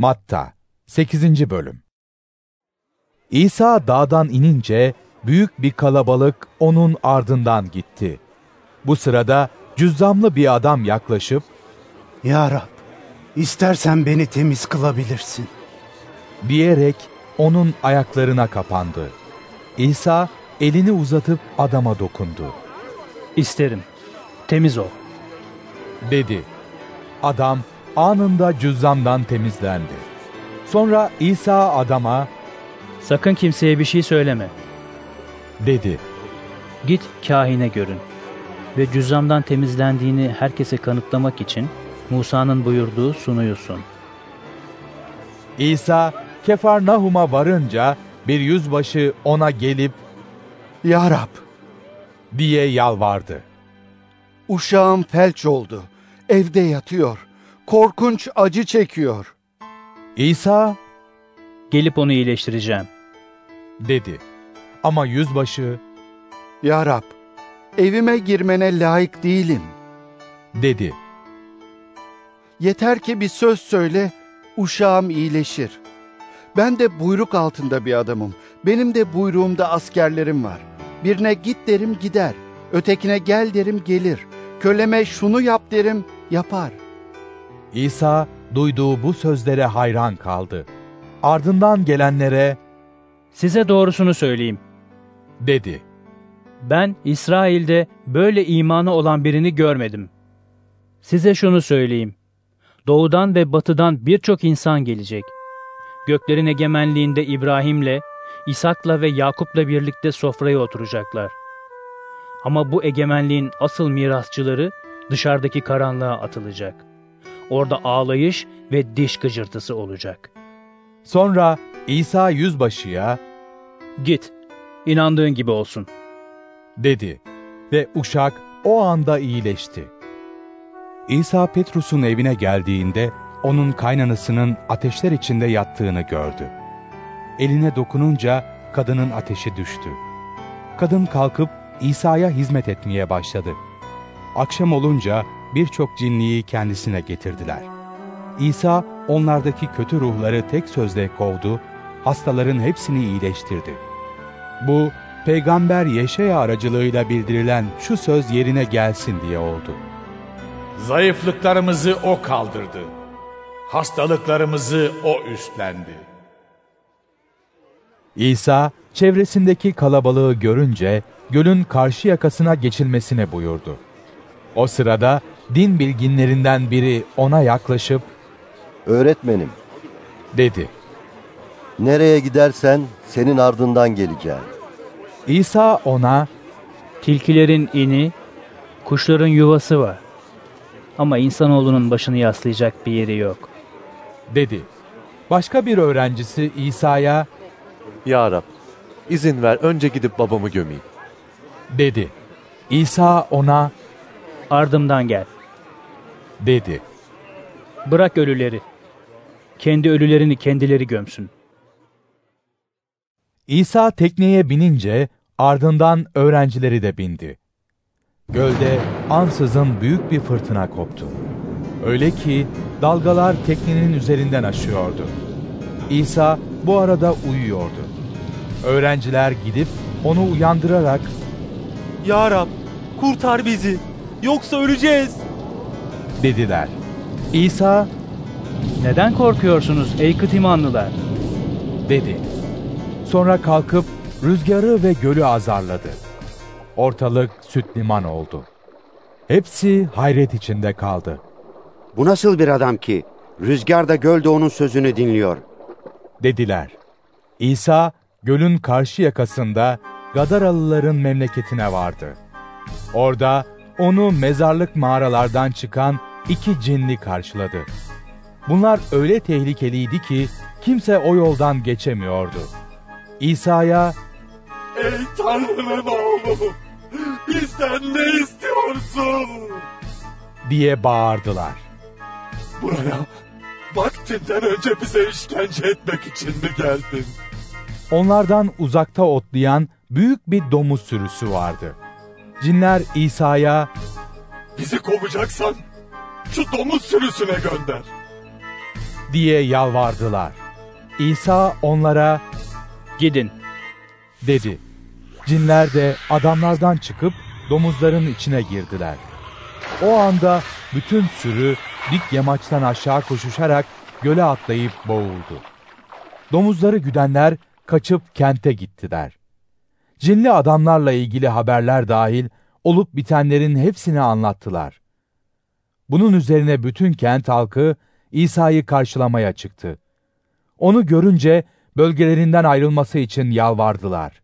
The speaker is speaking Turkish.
Matta 8. Bölüm İsa dağdan inince büyük bir kalabalık onun ardından gitti. Bu sırada cüzzamlı bir adam yaklaşıp Ya Rab, istersen beni temiz kılabilirsin. diyerek onun ayaklarına kapandı. İsa elini uzatıp adama dokundu. İsterim. Temiz ol. Dedi. Adam anında cüzzamdan temizlendi. Sonra İsa adama Sakın kimseye bir şey söyleme. dedi. Git kahine görün. Ve cüzzamdan temizlendiğini herkese kanıtlamak için Musa'nın buyurduğu sunuyu sun. İsa Kefarnahum'a varınca bir yüzbaşı ona gelip Ya Rab, diye yalvardı. uşağım felç oldu. Evde yatıyor. Korkunç acı çekiyor. İsa Gelip onu iyileştireceğim. dedi. Ama yüzbaşı Ya Rab, evime girmene layık değilim. dedi. Yeter ki bir söz söyle, uşağım iyileşir. Ben de buyruk altında bir adamım. Benim de buyruğumda askerlerim var. Birine git derim gider. Ötekine gel derim gelir. Köleme şunu yap derim yapar. İsa duyduğu bu sözlere hayran kaldı. Ardından gelenlere Size doğrusunu söyleyeyim. dedi. Ben İsrail'de böyle imanı olan birini görmedim. Size şunu söyleyeyim. Doğudan ve batıdan birçok insan gelecek. Göklerin egemenliğinde İbrahim'le, İshak'la ve Yakup'la birlikte sofraya oturacaklar. Ama bu egemenliğin asıl mirasçıları dışarıdaki karanlığa atılacak. Orada ağlayış ve diş gıcırtısı olacak. Sonra İsa yüzbaşıya Git, inandığın gibi olsun. dedi ve uşak o anda iyileşti. İsa Petrus'un evine geldiğinde onun kaynanasının ateşler içinde yattığını gördü. Eline dokununca kadının ateşi düştü. Kadın kalkıp İsa'ya hizmet etmeye başladı. Akşam olunca birçok cinliği kendisine getirdiler. İsa onlardaki kötü ruhları tek sözle kovdu, hastaların hepsini iyileştirdi. Bu, Peygamber Yeşaya aracılığıyla bildirilen şu söz yerine gelsin diye oldu. Zayıflıklarımızı O kaldırdı. Hastalıklarımızı O üstlendi. İsa, çevresindeki kalabalığı görünce gölün karşı yakasına geçilmesine buyurdu. O sırada din bilginlerinden biri ona yaklaşıp Öğretmenim, dedi. nereye gidersen senin ardından geleceğim. İsa ona Tilkilerin ini, kuşların yuvası var. Ama insanoğlunun başını yaslayacak bir yeri yok. dedi. Başka bir öğrencisi İsa'ya Ya Rab, izin ver önce gidip babamı gömeyim. dedi. İsa ona Ardımdan gel. Dedi. Bırak ölüleri. Kendi ölülerini kendileri gömsün. İsa tekneye binince ardından öğrencileri de bindi. Gölde ansızın büyük bir fırtına koptu. Öyle ki dalgalar teknenin üzerinden aşıyordu. İsa bu arada uyuyordu. Öğrenciler gidip onu uyandırarak Ya Rab, kurtar bizi. Yoksa öleceğiz. Dediler. İsa Neden korkuyorsunuz ey kıt imanlılar? dedi. Sonra kalkıp rüzgarı ve gölü azarladı. Ortalık süt liman oldu. Hepsi hayret içinde kaldı. Bu nasıl bir adam ki? Rüzgar da göl de onun sözünü dinliyor. dediler. İsa gölün karşı yakasında Gadaralıların memleketine vardı. Orada onu mezarlık mağaralardan çıkan iki cinli karşıladı. Bunlar öyle tehlikeliydi ki kimse o yoldan geçemiyordu. İsa'ya Ey Tanrı'nın oğlu! Bizden ne istiyorsun? diye bağırdılar. Buraya vaktinden önce bize işkence etmek için mi geldin? Onlardan uzakta otlayan büyük bir domuz sürüsü vardı. Cinler İsa'ya Bizi kovacaksan şu domuz sürüsüne gönder. diye yalvardılar. İsa onlara Gidin. dedi. Cinler de adamlardan çıkıp domuzların içine girdiler. O anda bütün sürü dik yamaçtan aşağı koşuşarak göle atlayıp boğuldu. Domuzları güdenler kaçıp kente gittiler. Cinli adamlarla ilgili haberler dahil olup bitenlerin hepsini anlattılar. Bunun üzerine bütün kent halkı İsa'yı karşılamaya çıktı. Onu görünce bölgelerinden ayrılması için yalvardılar.